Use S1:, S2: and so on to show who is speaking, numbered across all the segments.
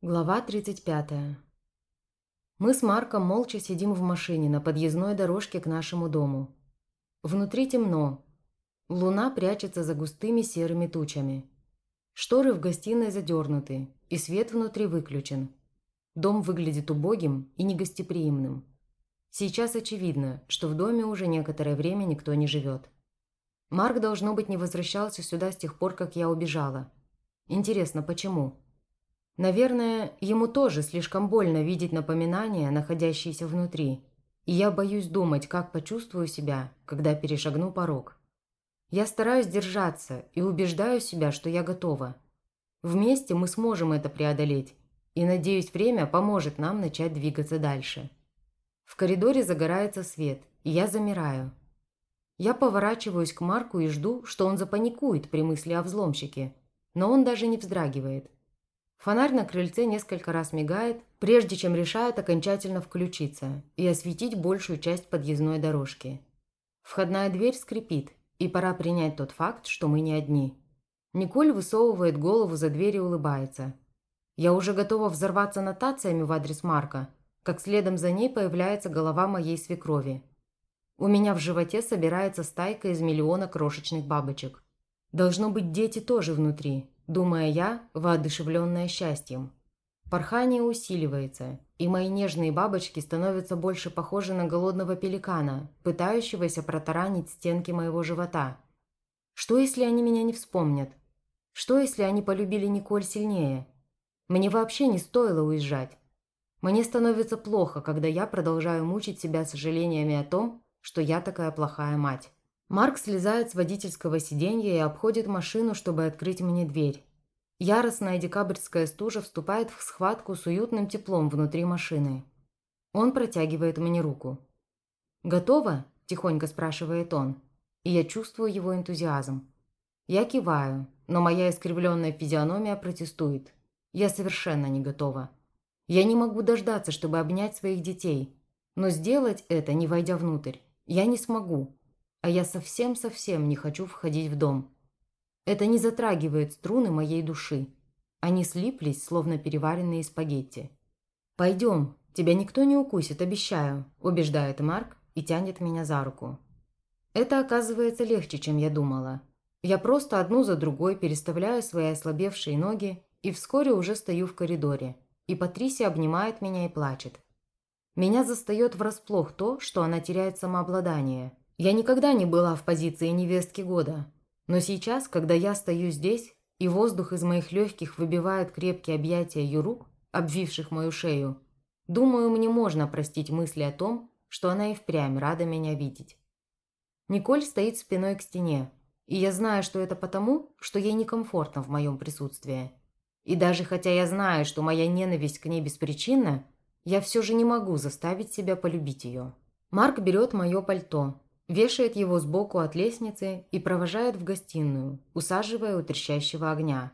S1: Глава 35. Мы с Марком молча сидим в машине на подъездной дорожке к нашему дому. Внутри темно. Луна прячется за густыми серыми тучами. Шторы в гостиной задернуты, и свет внутри выключен. Дом выглядит убогим и негостеприимным. Сейчас очевидно, что в доме уже некоторое время никто не живет. Марк, должно быть, не возвращался сюда с тех пор, как я убежала. Интересно, почему? Наверное, ему тоже слишком больно видеть напоминания, находящиеся внутри. И я боюсь думать, как почувствую себя, когда перешагну порог. Я стараюсь держаться и убеждаю себя, что я готова. Вместе мы сможем это преодолеть, и, надеюсь, время поможет нам начать двигаться дальше. В коридоре загорается свет, и я замираю. Я поворачиваюсь к Марку и жду, что он запаникует при мысли о взломщике, но он даже не вздрагивает. Фонарь на крыльце несколько раз мигает, прежде чем решает окончательно включиться и осветить большую часть подъездной дорожки. Входная дверь скрипит, и пора принять тот факт, что мы не одни. Николь высовывает голову за дверь и улыбается. Я уже готова взорваться нотациями в адрес Марка, как следом за ней появляется голова моей свекрови. У меня в животе собирается стайка из миллиона крошечных бабочек. Должно быть, дети тоже внутри, думая я, воодушевленная счастьем. Порхание усиливается, и мои нежные бабочки становятся больше похожи на голодного пеликана, пытающегося протаранить стенки моего живота. Что, если они меня не вспомнят? Что, если они полюбили Николь сильнее? Мне вообще не стоило уезжать. Мне становится плохо, когда я продолжаю мучить себя сожалениями о том, что я такая плохая мать. Марк слезает с водительского сиденья и обходит машину, чтобы открыть мне дверь. Яростная декабрьская стужа вступает в схватку с уютным теплом внутри машины. Он протягивает мне руку. «Готово?» – тихонько спрашивает он. И я чувствую его энтузиазм. Я киваю, но моя искривленная физиономия протестует. Я совершенно не готова. Я не могу дождаться, чтобы обнять своих детей. Но сделать это, не войдя внутрь, я не смогу. А я совсем-совсем не хочу входить в дом. Это не затрагивает струны моей души. Они слиплись, словно переваренные спагетти. «Пойдем, тебя никто не укусит, обещаю», – убеждает Марк и тянет меня за руку. Это оказывается легче, чем я думала. Я просто одну за другой переставляю свои ослабевшие ноги и вскоре уже стою в коридоре, и Патрисия обнимает меня и плачет. Меня застает врасплох то, что она теряет самообладание – я никогда не была в позиции невестки года, но сейчас, когда я стою здесь, и воздух из моих легких выбивает крепкие объятия ее рук, обвивших мою шею, думаю, мне можно простить мысли о том, что она и впрямь рада меня видеть. Николь стоит спиной к стене, и я знаю, что это потому, что ей некомфортно в моем присутствии. И даже хотя я знаю, что моя ненависть к ней беспричинна, я все же не могу заставить себя полюбить ее. Марк берет мое пальто, вешает его сбоку от лестницы и провожает в гостиную, усаживая у трещащего огня.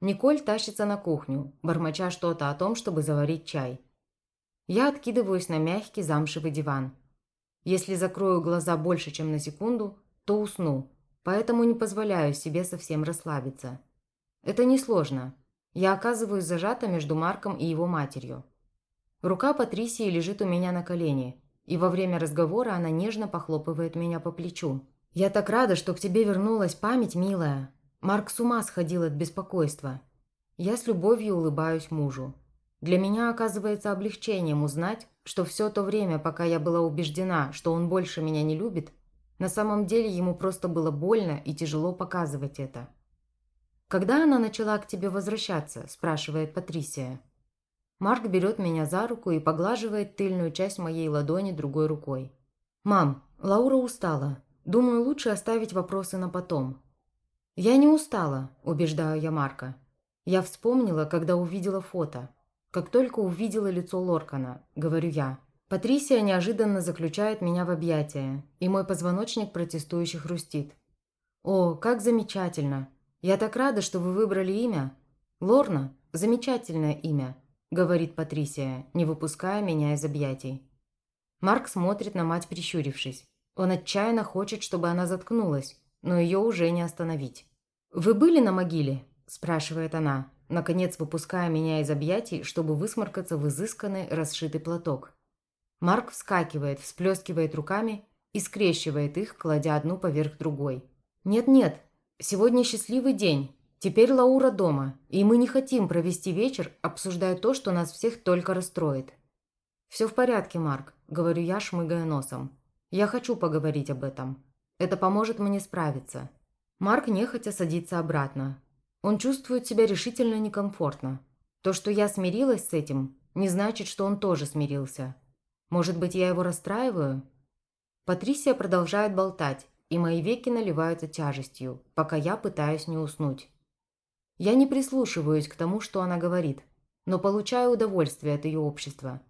S1: Николь тащится на кухню, бормоча что-то о том, чтобы заварить чай. Я откидываюсь на мягкий замшевый диван. Если закрою глаза больше, чем на секунду, то усну, поэтому не позволяю себе совсем расслабиться. Это несложно. Я оказываюсь зажата между Марком и его матерью. Рука Патрисии лежит у меня на колене, и во время разговора она нежно похлопывает меня по плечу. «Я так рада, что к тебе вернулась память, милая. Марк с ума сходил от беспокойства. Я с любовью улыбаюсь мужу. Для меня оказывается облегчением узнать, что все то время, пока я была убеждена, что он больше меня не любит, на самом деле ему просто было больно и тяжело показывать это. «Когда она начала к тебе возвращаться?» – спрашивает Патрисия. Марк берет меня за руку и поглаживает тыльную часть моей ладони другой рукой. «Мам, Лаура устала. Думаю, лучше оставить вопросы на потом». «Я не устала», – убеждаю я Марка. «Я вспомнила, когда увидела фото. Как только увидела лицо Лоркана», – говорю я. Патрисия неожиданно заключает меня в объятия, и мой позвоночник протестующе хрустит. «О, как замечательно! Я так рада, что вы выбрали имя. Лорна – замечательное имя говорит Патрисия, не выпуская меня из объятий. Марк смотрит на мать, прищурившись. Он отчаянно хочет, чтобы она заткнулась, но ее уже не остановить. «Вы были на могиле?» – спрашивает она. наконец выпуская меня из объятий, чтобы высморкаться в изысканный расшитый платок. Марк вскакивает, всплескивает руками и скрещивает их, кладя одну поверх другой. «Нет-нет, сегодня счастливый день. Теперь Лаура дома, и мы не хотим провести вечер, обсуждая то, что нас всех только расстроит». «Все в порядке, Марк», — говорю я, шмыгая носом. «Я хочу поговорить об этом. Это поможет мне справиться». Марк нехотя садится обратно. Он чувствует себя решительно некомфортно. То, что я смирилась с этим, не значит, что он тоже смирился. Может быть, я его расстраиваю? Патрисия продолжает болтать, и мои веки наливаются тяжестью, пока я пытаюсь не уснуть. Я не прислушиваюсь к тому, что она говорит, но получаю удовольствие от ее общества.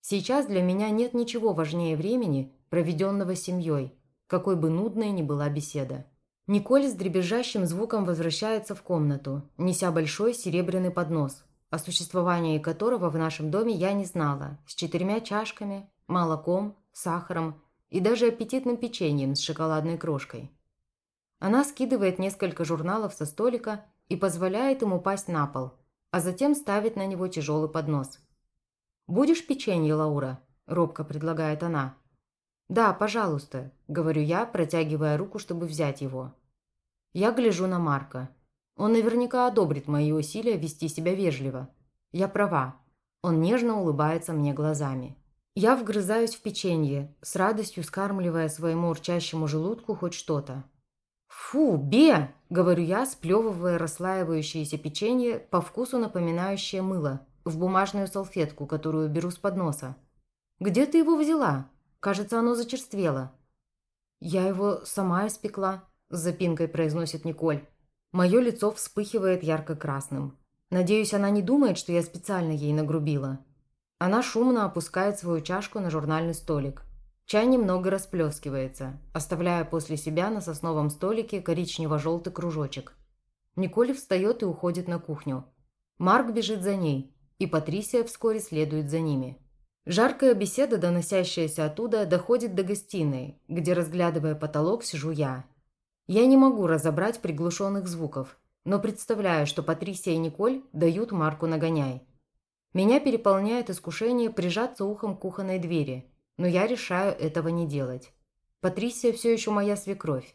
S1: Сейчас для меня нет ничего важнее времени, проведенного семьей, какой бы нудной ни была беседа. Николь с дребезжащим звуком возвращается в комнату, неся большой серебряный поднос, о существовании которого в нашем доме я не знала, с четырьмя чашками, молоком, сахаром и даже аппетитным печеньем с шоколадной крошкой. Она скидывает несколько журналов со столика и позволяет им упасть на пол, а затем ставит на него тяжелый поднос. «Будешь печенье, Лаура?» – робко предлагает она. «Да, пожалуйста», – говорю я, протягивая руку, чтобы взять его. Я гляжу на Марка. Он наверняка одобрит мои усилия вести себя вежливо. Я права. Он нежно улыбается мне глазами. Я вгрызаюсь в печенье, с радостью скармливая своему урчащему желудку хоть что-то. «Фу, Бе!» – говорю я, сплевывая расслаивающееся печенье, по вкусу напоминающее мыло, в бумажную салфетку, которую беру с подноса. «Где ты его взяла? Кажется, оно зачерствело». «Я его сама испекла», – с запинкой произносит Николь. Мое лицо вспыхивает ярко-красным. Надеюсь, она не думает, что я специально ей нагрубила. Она шумно опускает свою чашку на журнальный столик. Чай немного расплескивается, оставляя после себя на сосновом столике коричнево-желтый кружочек. Николь встает и уходит на кухню. Марк бежит за ней, и Патрисия вскоре следует за ними. Жаркая беседа, доносящаяся оттуда, доходит до гостиной, где, разглядывая потолок, сижу я я не могу разобрать приглушенных звуков, но представляю, что Патрисия и Николь дают Марку нагоняй. Меня переполняет искушение прижаться ухом к кухонной двери, но я решаю этого не делать. Патрисия все еще моя свекровь.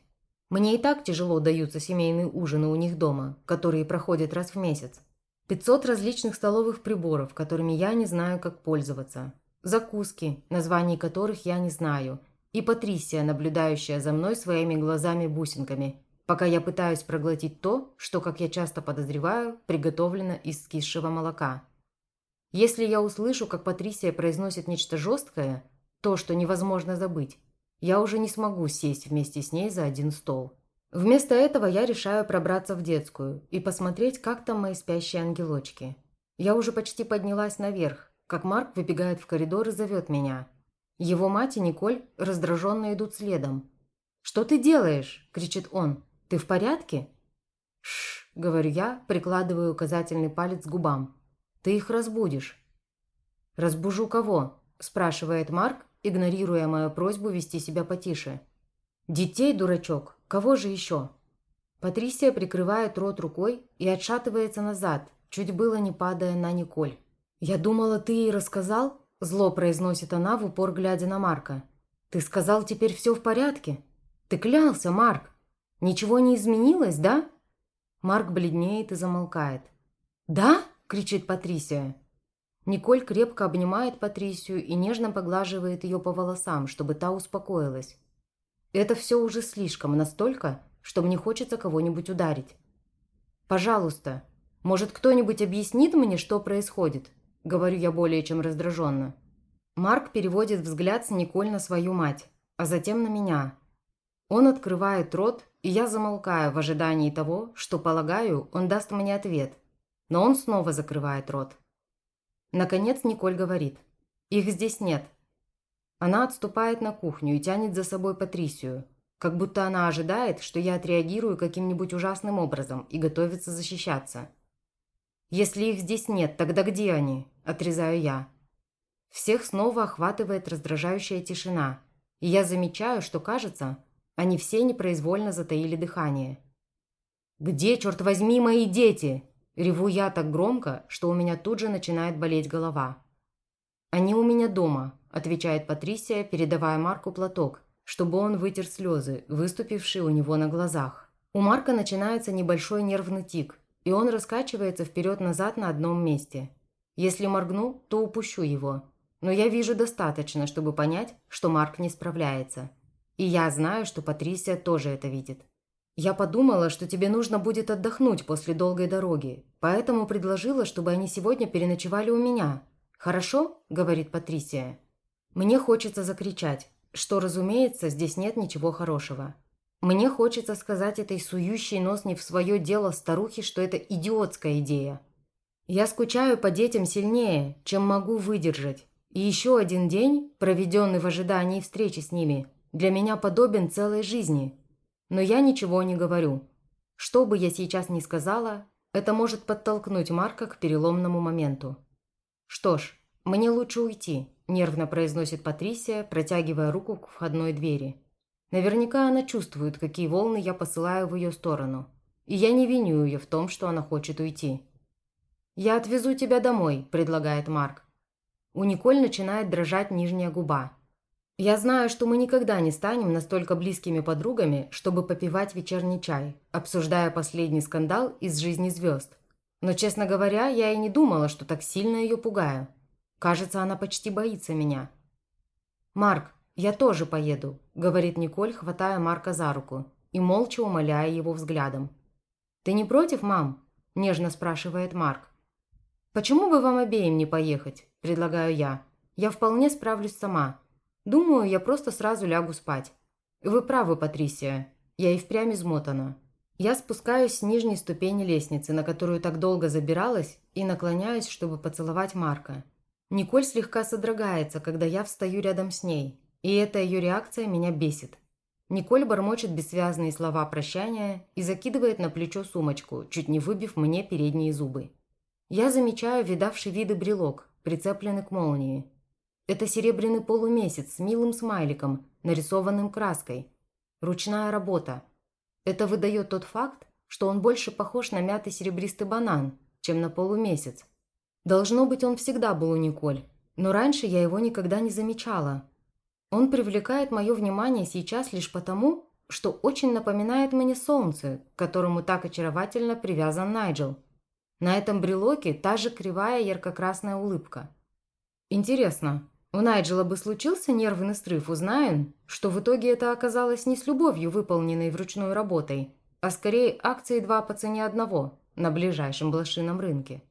S1: Мне и так тяжело даются семейные ужины у них дома, которые проходят раз в месяц. 500 различных столовых приборов, которыми я не знаю, как пользоваться. Закуски, названий которых я не знаю – и Патрисия, наблюдающая за мной своими глазами-бусинками, пока я пытаюсь проглотить то, что, как я часто подозреваю, приготовлено из скисшего молока. Если я услышу, как Патрисия произносит нечто жесткое, то, что невозможно забыть, я уже не смогу сесть вместе с ней за один стол. Вместо этого я решаю пробраться в детскую и посмотреть, как там мои спящие ангелочки. Я уже почти поднялась наверх, как Марк выбегает в коридор и зовет меня – его мать и Николь раздраженно идут следом. «Что ты делаешь?» – кричит он. «Ты в порядке?» «Шш», – говорю я, прикладываю указательный палец к губам. «Ты их разбудишь». «Разбужу кого?» – спрашивает Марк, игнорируя мою просьбу вести себя потише. «Детей, дурачок! Кого же еще?» Патрисия прикрывает рот рукой и отшатывается назад, чуть было не падая на Николь. «Я думала, ты ей рассказал?» Зло произносит она в упор, глядя на Марка. «Ты сказал, теперь все в порядке? Ты клялся, Марк. Ничего не изменилось, да?» Марк бледнеет и замолкает. «Да?» – кричит Патрисия. Николь крепко обнимает Патрисию и нежно поглаживает ее по волосам, чтобы та успокоилась. Это все уже слишком, настолько, что мне хочется кого-нибудь ударить. «Пожалуйста, может, кто-нибудь объяснит мне, что происходит?» Говорю я более чем раздраженно. Марк переводит взгляд с Николь на свою мать, а затем на меня. Он открывает рот, и я замолкаю в ожидании того, что, полагаю, он даст мне ответ. Но он снова закрывает рот. Наконец Николь говорит. «Их здесь нет». Она отступает на кухню и тянет за собой Патрисию, как будто она ожидает, что я отреагирую каким-нибудь ужасным образом и готовится защищаться. «Если их здесь нет, тогда где они?» – отрезаю я. Всех снова охватывает раздражающая тишина, и я замечаю, что, кажется, они все непроизвольно затаили дыхание. «Где, черт возьми, мои дети?» Реву я так громко, что у меня тут же начинает болеть голова. «Они у меня дома», – отвечает Патрисия, передавая Марку платок, чтобы он вытер слезы, выступившие у него на глазах. У Марка начинается небольшой нервный тик, и он раскачивается вперед-назад на одном месте. Если моргну, то упущу его. Но я вижу достаточно, чтобы понять, что Марк не справляется. И я знаю, что Патрисия тоже это видит. Я подумала, что тебе нужно будет отдохнуть после долгой дороги, поэтому предложила, чтобы они сегодня переночевали у меня. Хорошо?» – говорит Патрисия. Мне хочется закричать, что, разумеется, здесь нет ничего хорошего. Мне хочется сказать этой сующей нос не в свое дело старухе, что это идиотская идея. Я скучаю по детям сильнее, чем могу выдержать. И еще один день, проведенный в ожидании встречи с ними, для меня подобен целой жизни. Но я ничего не говорю. Что бы я сейчас ни сказала, это может подтолкнуть Марка к переломному моменту. «Что ж, мне лучше уйти», – нервно произносит Патрисия, протягивая руку к входной двери. Наверняка она чувствует, какие волны я посылаю в ее сторону. И я не виню ее в том, что она хочет уйти. «Я отвезу тебя домой», – предлагает Марк. У Николь начинает дрожать нижняя губа. Я знаю, что мы никогда не станем настолько близкими подругами, чтобы попивать вечерний чай, обсуждая последний скандал из жизни звезд. Но, честно говоря, я и не думала, что так сильно ее пугаю. Кажется, она почти боится меня. «Марк, я тоже поеду», – говорит Николь, хватая Марка за руку и молча умоляя его взглядом. «Ты не против, мам?» – нежно спрашивает Марк. «Почему бы вам обеим не поехать?» – предлагаю я. «Я вполне справлюсь сама. Думаю, я просто сразу лягу спать». «Вы правы, Патрисия. Я и впрямь измотана». Я спускаюсь с нижней ступени лестницы, на которую так долго забиралась, и наклоняюсь, чтобы поцеловать Марка. Николь слегка содрогается, когда я встаю рядом с ней, и эта ее реакция меня бесит. Николь бормочет бессвязные слова прощания и закидывает на плечо сумочку, чуть не выбив мне передние зубы. Я замечаю видавший виды брелок, прицепленный к молнии. Это серебряный полумесяц с милым смайликом, нарисованным краской. Ручная работа. Это выдает тот факт, что он больше похож на мятый серебристый банан, чем на полумесяц. Должно быть, он всегда был у Николь, но раньше я его никогда не замечала. Он привлекает мое внимание сейчас лишь потому, что очень напоминает мне солнце, к которому так очаровательно привязан Найджел. На этом брелоке та же кривая ярко-красная улыбка. Интересно, у Найджела бы случился нервный срыв, узнаем, что в итоге это оказалось не с любовью, выполненной вручную работой, а скорее акцией два по цене одного на ближайшем блошином рынке.